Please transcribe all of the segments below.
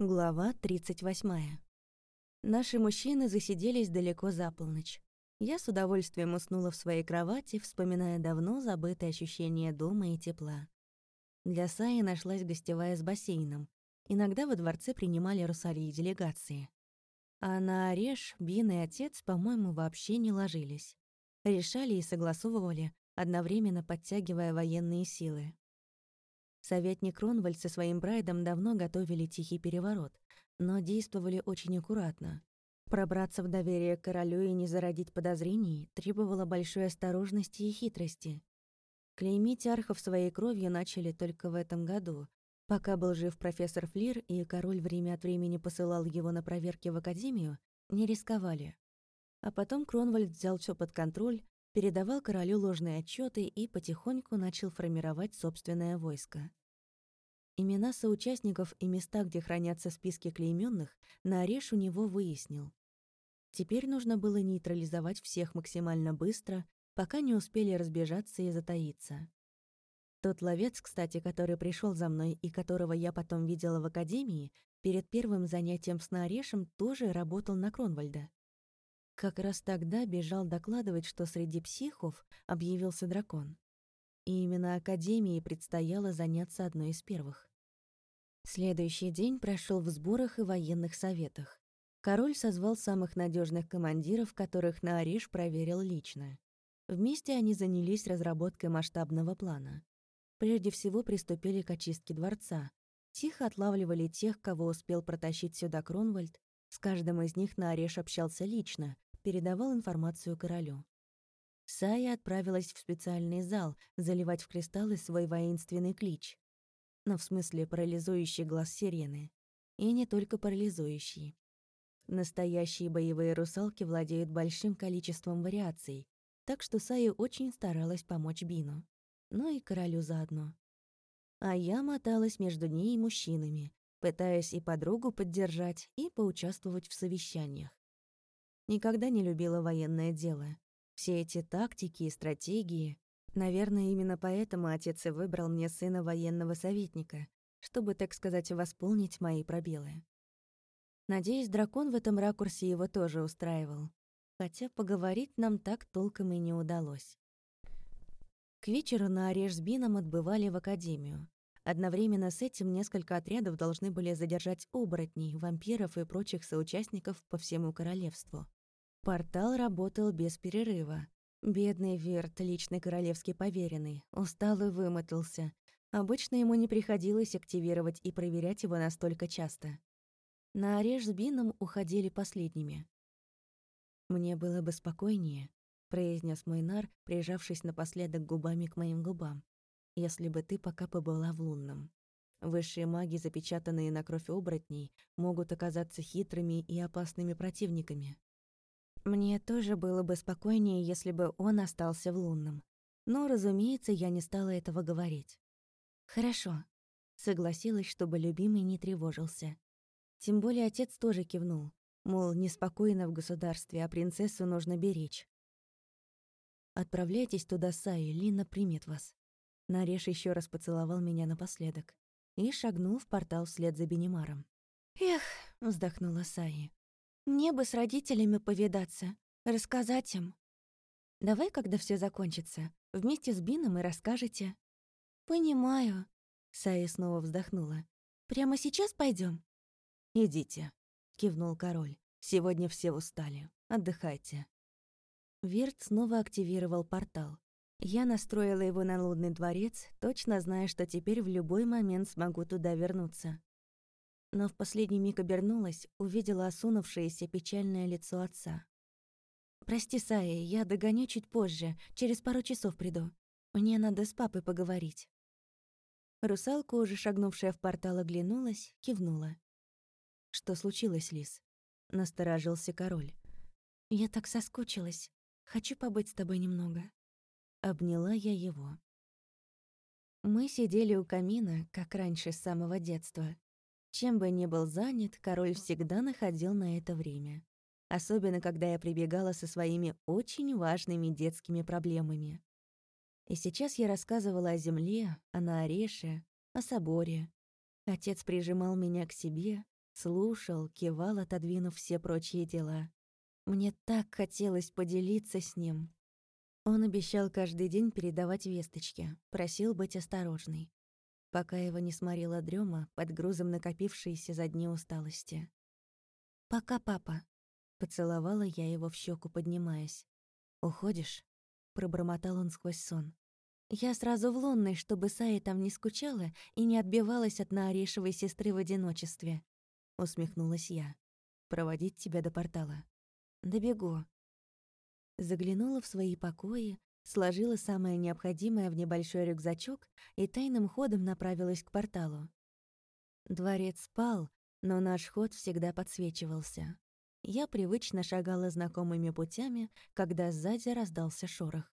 Глава 38. Наши мужчины засиделись далеко за полночь. Я с удовольствием уснула в своей кровати, вспоминая давно забытые ощущения дома и тепла. Для Саи нашлась гостевая с бассейном. Иногда во дворце принимали русалии делегации. А на Ореш Бин и отец, по-моему, вообще не ложились. Решали и согласовывали, одновременно подтягивая военные силы. Советник Ронвальд со своим прайдом давно готовили тихий переворот, но действовали очень аккуратно. Пробраться в доверие к королю и не зародить подозрений требовало большой осторожности и хитрости. Клеймить архов своей кровью начали только в этом году, пока был жив профессор Флир и король время от времени посылал его на проверки в академию, не рисковали. А потом Кронвальд взял все под контроль, передавал королю ложные отчеты и потихоньку начал формировать собственное войско. Имена соучастников и места, где хранятся списки клейменных, Нареш у него выяснил. Теперь нужно было нейтрализовать всех максимально быстро, пока не успели разбежаться и затаиться. Тот ловец, кстати, который пришел за мной и которого я потом видела в академии, перед первым занятием с Наорешем тоже работал на Кронвальда. Как раз тогда бежал докладывать, что среди психов объявился дракон. И именно Академии предстояло заняться одной из первых. Следующий день прошел в сборах и военных советах. Король созвал самых надежных командиров, которых Наариш проверил лично. Вместе они занялись разработкой масштабного плана. Прежде всего приступили к очистке дворца. Тихо отлавливали тех, кого успел протащить сюда Кронвальд. С каждым из них Наариш общался лично, передавал информацию королю. Сая отправилась в специальный зал заливать в кристаллы свой воинственный клич. Но в смысле парализующий глаз сирены. И не только парализующий. Настоящие боевые русалки владеют большим количеством вариаций, так что Сая очень старалась помочь Бину. Ну и королю заодно. А я моталась между ней и мужчинами, пытаясь и подругу поддержать, и поучаствовать в совещаниях. Никогда не любила военное дело. Все эти тактики и стратегии. Наверное, именно поэтому отец и выбрал мне сына военного советника, чтобы, так сказать, восполнить мои пробелы. Надеюсь, дракон в этом ракурсе его тоже устраивал. Хотя поговорить нам так толком и не удалось. К вечеру на Ореш с Бином отбывали в академию. Одновременно с этим несколько отрядов должны были задержать оборотней, вампиров и прочих соучастников по всему королевству. Портал работал без перерыва. Бедный Верт, личный королевский поверенный, устал и вымотался. Обычно ему не приходилось активировать и проверять его настолько часто. На Ореш с Бином уходили последними. «Мне было бы спокойнее», — произнес мой нар, прижавшись напоследок губами к моим губам, «если бы ты пока побыла в лунном. Высшие маги, запечатанные на кровь оборотней, могут оказаться хитрыми и опасными противниками. Мне тоже было бы спокойнее, если бы он остался в лунном. Но, разумеется, я не стала этого говорить. «Хорошо», — согласилась, чтобы любимый не тревожился. Тем более отец тоже кивнул, мол, неспокойно в государстве, а принцессу нужно беречь. «Отправляйтесь туда, Саи, Лина примет вас». Нареш еще раз поцеловал меня напоследок и шагнул в портал вслед за Бенимаром. «Эх», — вздохнула Саи, мне бы с родителями повидаться, рассказать им. Давай, когда все закончится, вместе с Бином и расскажете. Понимаю. Сая снова вздохнула. Прямо сейчас пойдем? Идите, кивнул король. Сегодня все устали. Отдыхайте. Верт снова активировал портал. Я настроила его на лунный дворец, точно зная, что теперь в любой момент смогу туда вернуться но в последний миг обернулась, увидела осунувшееся печальное лицо отца. «Прости, Сая, я догоню чуть позже, через пару часов приду. Мне надо с папой поговорить». Русалка, уже шагнувшая в портал, оглянулась, кивнула. «Что случилось, Лис?» — насторожился король. «Я так соскучилась. Хочу побыть с тобой немного». Обняла я его. Мы сидели у камина, как раньше с самого детства. Чем бы ни был занят, король всегда находил на это время. Особенно, когда я прибегала со своими очень важными детскими проблемами. И сейчас я рассказывала о земле, о Наореше, о соборе. Отец прижимал меня к себе, Слушал, кивал, отодвинув все прочие дела. Мне так хотелось поделиться с ним. Он обещал каждый день передавать весточки, просил быть осторожной. Пока его не сморила дрема под грузом накопившейся за дни усталости. «Пока, папа», — поцеловала я его в щеку, поднимаясь. «Уходишь?» — пробормотал он сквозь сон. Я сразу в лунной, чтобы Сая там не скучала и не отбивалась от Наарешевой сестры в одиночестве. Усмехнулась я. Проводить тебя до портала. Добегу. Заглянула в свои покои, сложила самое необходимое в небольшой рюкзачок и тайным ходом направилась к порталу. Дворец спал, но наш ход всегда подсвечивался. Я привычно шагала знакомыми путями, когда сзади раздался шорох.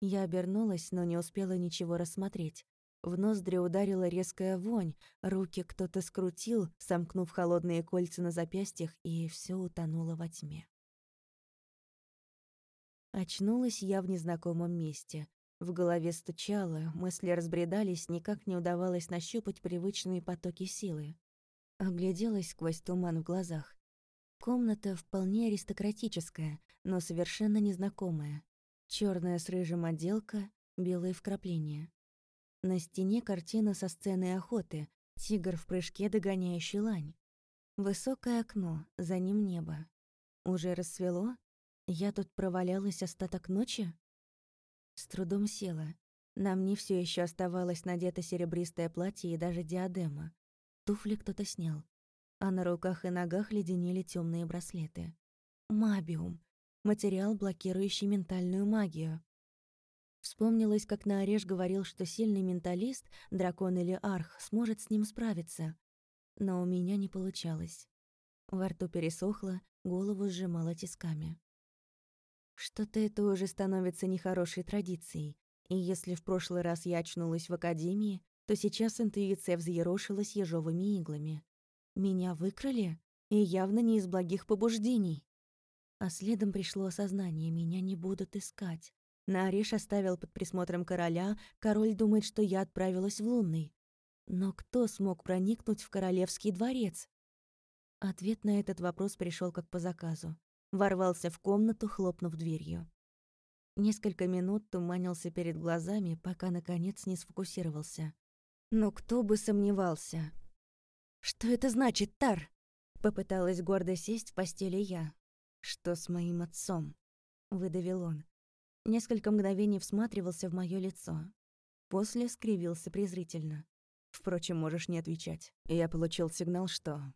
Я обернулась, но не успела ничего рассмотреть. В ноздри ударила резкая вонь, руки кто-то скрутил, сомкнув холодные кольца на запястьях, и все утонуло во тьме. Очнулась я в незнакомом месте. В голове стучало, мысли разбредались, никак не удавалось нащупать привычные потоки силы. Огляделась сквозь туман в глазах. Комната вполне аристократическая, но совершенно незнакомая. Черная с рыжим отделка, белые вкрапления. На стене картина со сцены охоты, тигр в прыжке, догоняющий лань. Высокое окно, за ним небо. Уже рассвело? Я тут провалялась остаток ночи? С трудом села. На мне все еще оставалось надето серебристое платье и даже диадема. Туфли кто-то снял. А на руках и ногах леденели темные браслеты. Мабиум материал, блокирующий ментальную магию. Вспомнилось, как Наореш говорил, что сильный менталист, дракон или арх, сможет с ним справиться. Но у меня не получалось. Во рту пересохло, голову сжимало тисками. Что-то это уже становится нехорошей традицией. И если в прошлый раз я очнулась в академии, то сейчас интуиция взъерошилась ежовыми иглами. Меня выкрали, и явно не из благих побуждений. А следом пришло осознание, меня не будут искать. Нариш оставил под присмотром короля, король думает, что я отправилась в Лунный. Но кто смог проникнуть в королевский дворец? Ответ на этот вопрос пришел как по заказу. Ворвался в комнату, хлопнув дверью. Несколько минут туманился перед глазами, пока, наконец, не сфокусировался. Но кто бы сомневался. «Что это значит, Тар?» Попыталась гордо сесть в постели я. «Что с моим отцом?» — выдавил он. Несколько мгновений всматривался в моё лицо. После скривился презрительно. «Впрочем, можешь не отвечать. Я получил сигнал, что...»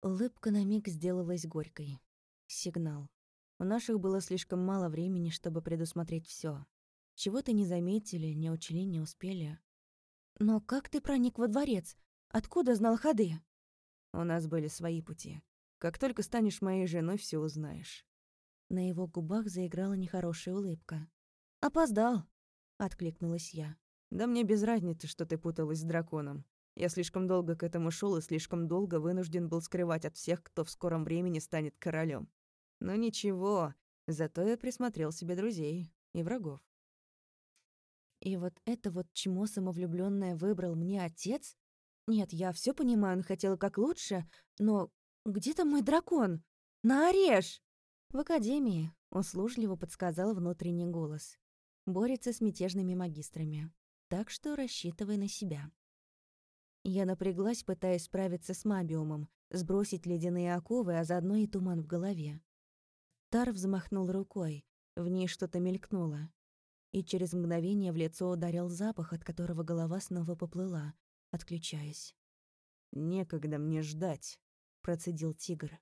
Улыбка на миг сделалась горькой. Сигнал. У наших было слишком мало времени, чтобы предусмотреть всё. Чего-то не заметили, не учли, не успели. «Но как ты проник во дворец? Откуда знал ходы?» «У нас были свои пути. Как только станешь моей женой, все узнаешь». На его губах заиграла нехорошая улыбка. «Опоздал», — откликнулась я. «Да мне без разницы, что ты путалась с драконом. Я слишком долго к этому шел и слишком долго вынужден был скрывать от всех, кто в скором времени станет королем. Но ничего, зато я присмотрел себе друзей и врагов. И вот это вот чмо самовлюбленное выбрал мне отец? Нет, я все понимаю, он хотел как лучше, но «Где там мой дракон? На ореш!» «В академии», — услужливо подсказал внутренний голос. «Борется с мятежными магистрами. Так что рассчитывай на себя». Я напряглась, пытаясь справиться с мабиумом, сбросить ледяные оковы, а заодно и туман в голове. Тар взмахнул рукой, в ней что-то мелькнуло. И через мгновение в лицо ударил запах, от которого голова снова поплыла, отключаясь. «Некогда мне ждать», процедил тигр.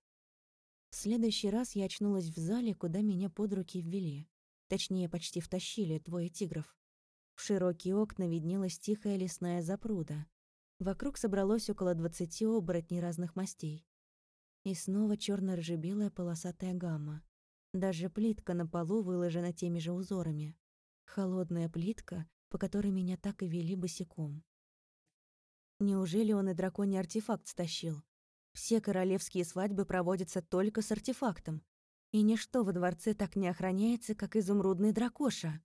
В следующий раз я очнулась в зале, куда меня под руки ввели. Точнее, почти втащили двое тигров. В широкие окна виднелась тихая лесная запруда. Вокруг собралось около двадцати оборотней разных мастей. И снова черно рыжебелая полосатая гамма. Даже плитка на полу выложена теми же узорами. Холодная плитка, по которой меня так и вели босиком. Неужели он и драконий артефакт стащил? Все королевские свадьбы проводятся только с артефактом, и ничто во дворце так не охраняется, как изумрудный дракоша.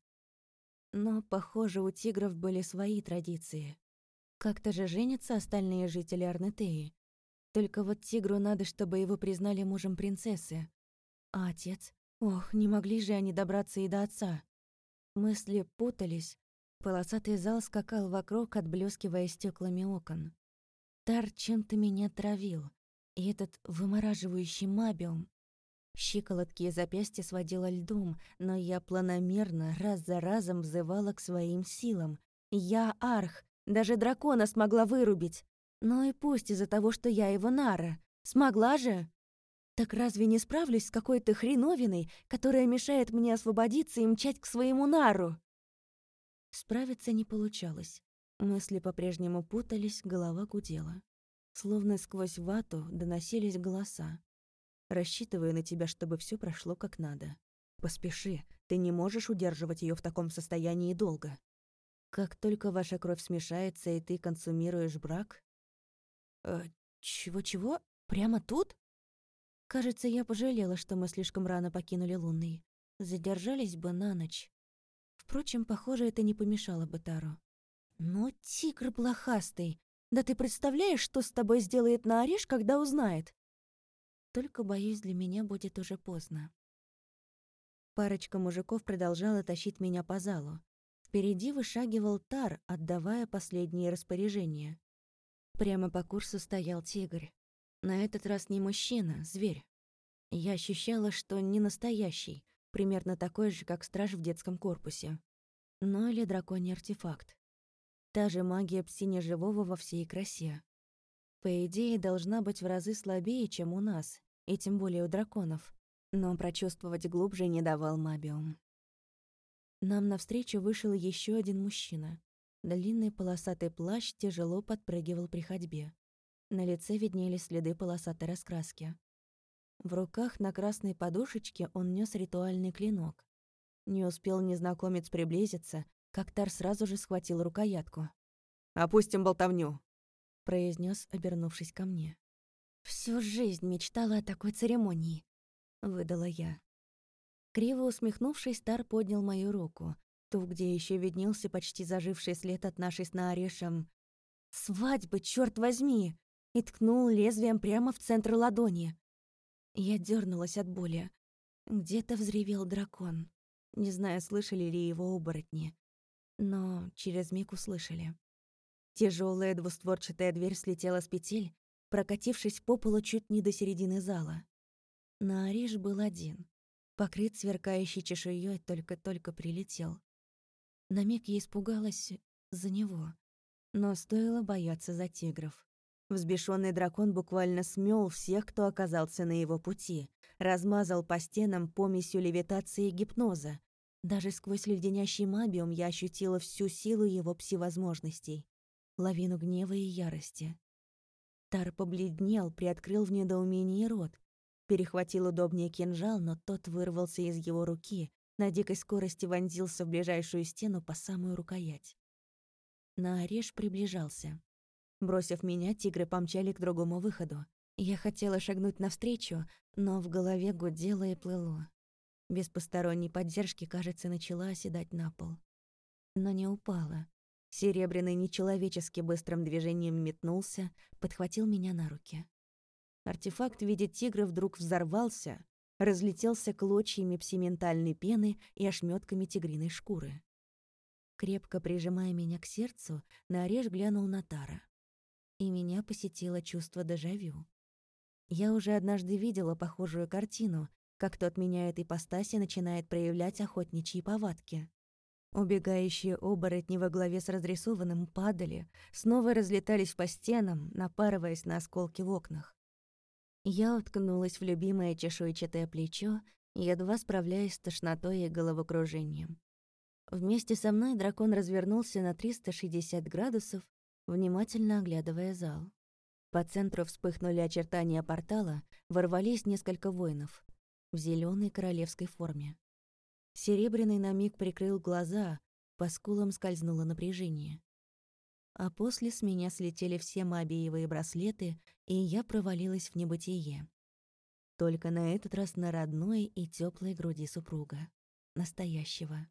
Но, похоже, у тигров были свои традиции. Как-то же женятся остальные жители Арнетеи. Только вот тигру надо, чтобы его признали мужем принцессы. А отец? Ох, не могли же они добраться и до отца. Мысли путались. Полосатый зал скакал вокруг, отблескивая стеклами окон. Тар чем-то меня травил. И этот вымораживающий мабиум. Щиколотки и запястья сводила льдом, но я планомерно, раз за разом взывала к своим силам. Я арх, даже дракона смогла вырубить. Ну и пусть из-за того, что я его нара. Смогла же? Так разве не справлюсь с какой-то хреновиной, которая мешает мне освободиться и мчать к своему нару? Справиться не получалось. Мысли по-прежнему путались, голова гудела. Словно сквозь вату доносились голоса. Рассчитываю на тебя, чтобы все прошло как надо. Поспеши, ты не можешь удерживать ее в таком состоянии долго. Как только ваша кровь смешается, и ты консумируешь брак, «Э, чего-чего? Прямо тут?» Кажется, я пожалела, что мы слишком рано покинули Лунный. Задержались бы на ночь. Впрочем, похоже, это не помешало бы Тару. «Ну, тигр блохастый! Да ты представляешь, что с тобой сделает на ореш, когда узнает?» Только, боюсь, для меня будет уже поздно. Парочка мужиков продолжала тащить меня по залу. Впереди вышагивал Тар, отдавая последние распоряжения. Прямо по курсу стоял тигр. На этот раз не мужчина, зверь. Я ощущала, что не настоящий, примерно такой же, как страж в детском корпусе. Но или драконий артефакт. Та же магия псине живого во всей красе. По идее, должна быть в разы слабее, чем у нас, и тем более у драконов. Но прочувствовать глубже не давал Мабиум. Нам навстречу вышел еще один мужчина. Длинный полосатый плащ тяжело подпрыгивал при ходьбе. На лице виднелись следы полосатой раскраски. В руках на красной подушечке он нес ритуальный клинок. Не успел незнакомец приблизиться, как Тар сразу же схватил рукоятку. «Опустим болтовню», — произнес, обернувшись ко мне. «Всю жизнь мечтала о такой церемонии», — выдала я. Криво усмехнувшись, Тар поднял мою руку, ту, где еще виднелся почти заживший след от нашей с Наарешем. «Свадьбы, черт возьми!» И ткнул лезвием прямо в центр ладони. Я дернулась от боли. Где-то взревел дракон. Не знаю, слышали ли его оборотни. Но через миг услышали. Тяжелая двустворчатая дверь слетела с петель, прокатившись по полу чуть не до середины зала. Наариш был один. Покрыт сверкающей чешуей только-только прилетел. На миг я испугалась за него, но стоило бояться за тигров. Взбешенный дракон буквально смел всех, кто оказался на его пути, размазал по стенам помесью левитации и гипноза. Даже сквозь леденящий мабиум я ощутила всю силу его пси-возможностей, лавину гнева и ярости. Тар побледнел, приоткрыл в недоумении рот, перехватил удобнее кинжал, но тот вырвался из его руки, на дикой скорости вонзился в ближайшую стену по самую рукоять. На ореш приближался. Бросив меня, тигры помчали к другому выходу. Я хотела шагнуть навстречу, но в голове гудело и плыло. Без посторонней поддержки, кажется, начала оседать на пол. Но не упала. Серебряный нечеловечески быстрым движением метнулся, подхватил меня на руки. Артефакт в виде тигра вдруг взорвался, разлетелся клочьями псиментальной пены и ошметками тигриной шкуры. Крепко прижимая меня к сердцу, Нарежь глянул на Тара. И меня посетило чувство дежавю. Я уже однажды видела похожую картину, как тот меняет ипостаси и начинает проявлять охотничьи повадки. Убегающие оборотни во главе с разрисованным падали, снова разлетались по стенам, напарываясь на осколки в окнах. Я уткнулась в любимое чешуйчатое плечо, едва справляясь с тошнотой и головокружением. Вместе со мной дракон развернулся на 360 градусов, внимательно оглядывая зал. По центру вспыхнули очертания портала, ворвались несколько воинов в зеленой королевской форме. Серебряный на миг прикрыл глаза, по скулам скользнуло напряжение а после с меня слетели все мобиевые браслеты, и я провалилась в небытие. Только на этот раз на родной и теплой груди супруга. Настоящего.